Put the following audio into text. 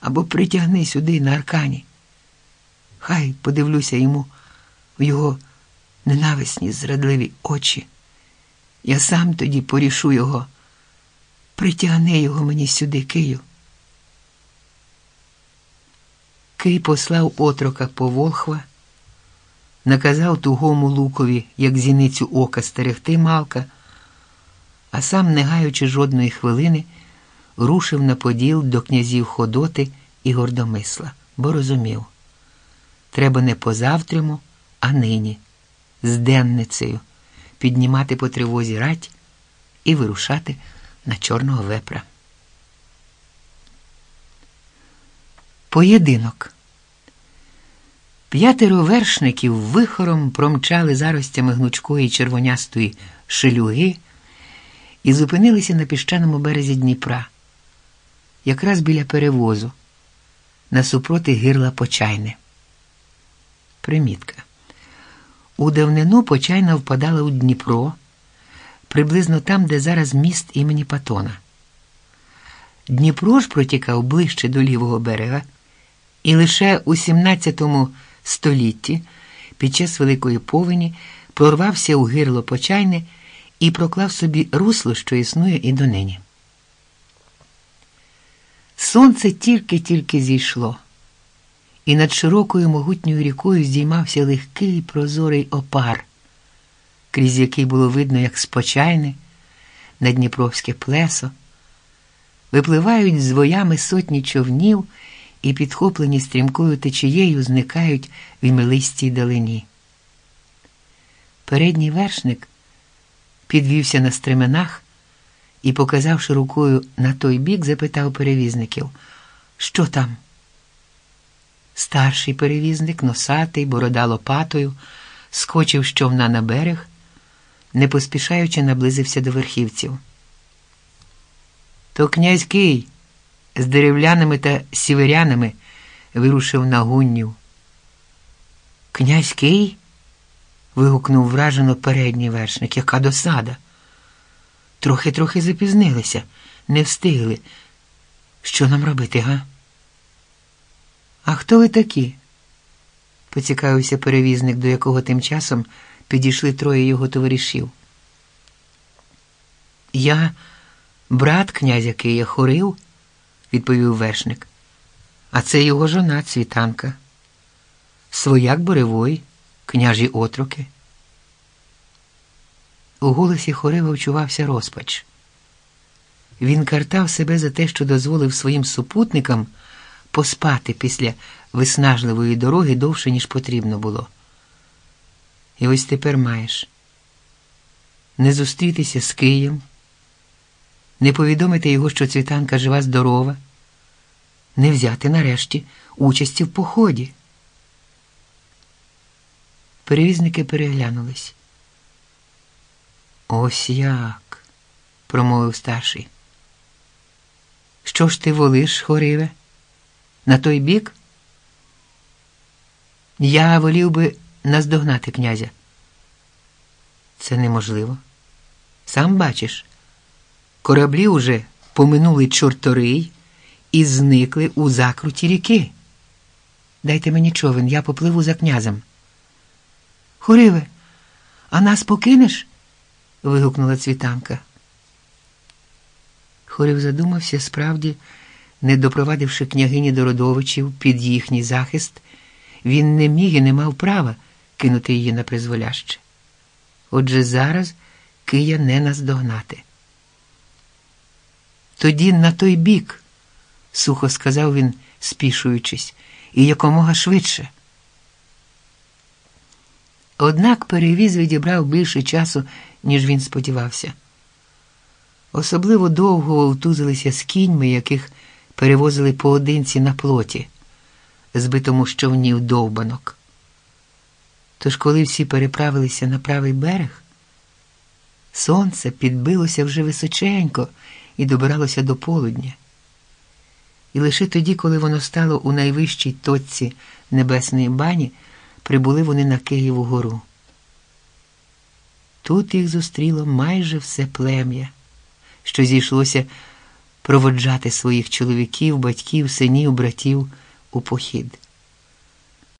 або притягни сюди на аркані. Хай подивлюся йому в його ненависні, зрадливі очі. Я сам тоді порішу його. Притягни його мені сюди, Кию. Кий послав отрока по Волхва, наказав тугому лукові, як зіницю ока, стерегти Малка, а сам, не гаючи жодної хвилини, рушив на поділ до князів Ходоти і Гордомисла, бо розумів, треба не позавтрому, а нині, з денницею, піднімати по тривозі рать і вирушати на чорного вепра. Поєдинок. П'ятеро вершників вихором промчали заростями гнучкої червонястої шелюги і зупинилися на піщаному березі Дніпра, якраз біля перевозу, насупроти гирла Почайне. Примітка. У давнину Почайна впадала у Дніпро, приблизно там, де зараз міст імені Патона. Дніпро ж протікав ближче до лівого берега, і лише у 17 столітті під час Великої повені прорвався у гирло Почайне і проклав собі русло, що існує і донині. Сонце тільки-тільки зійшло, і над широкою могутньою рікою здіймався легкий прозорий опар, крізь який було видно, як спочайне на Дніпровське плесо, випливають з воями сотні човнів і, підхоплені стрімкою течією, зникають в імелистій далині. Передній вершник підвівся на стременах і, показавши рукою на той бік, запитав перевізників, що там? Старший перевізник, носатий, борода лопатою, скочив з човна на берег, не поспішаючи наблизився до верхівців. То князь Кий з деревляними та сіверянами вирушив на гуннів. Князь Кий? вигукнув вражено передній вершник. Яка досада? Трохи-трохи запізнилися, не встигли. Що нам робити, га? А хто ви такі? поцікавився перевізник, до якого тим часом підійшли троє його товаришів. Я брат князя Кия Хорив, відповів вершник. А це його жона цвітанка. Свояк Боревой, княжі отроки. У голосі Хорива вчувався розпач. Він картав себе за те, що дозволив своїм супутникам поспати після виснажливої дороги довше, ніж потрібно було. І ось тепер маєш не зустрітися з Києм, не повідомити його, що цвітанка жива здорова, не взяти нарешті участі в поході. Перевізники переглянулись. Ось як, промовив старший. Що ж ти волиш, хориве? На той бік? Я волів би наздогнати князя. Це неможливо. Сам бачиш, кораблі уже поминули чорторий і зникли у закруті ріки. Дайте мені човен, я попливу за князем. Хориве, а нас покинеш? Вигукнула цвітанка. Хорів задумався, справді, не допровадивши княгині до родовичів під їхній захист, він не міг і не мав права кинути її на призволяще. Отже, зараз Кия не наздогнати. Тоді на той бік, сухо сказав він, спішуючись, і якомога швидше. Однак перевіз відібрав більше часу, ніж він сподівався. Особливо довго вовтузилися з кіньми, яких перевозили поодинці на плоті, збитому з човнів довбанок. Тож, коли всі переправилися на правий берег, сонце підбилося вже височенько і добиралося до полудня. І лише тоді, коли воно стало у найвищій точці небесної бані, прибули вони на Києву гору. Тут їх зустріло майже все плем'я, що зійшлося проводжати своїх чоловіків, батьків, синів, братів у похід.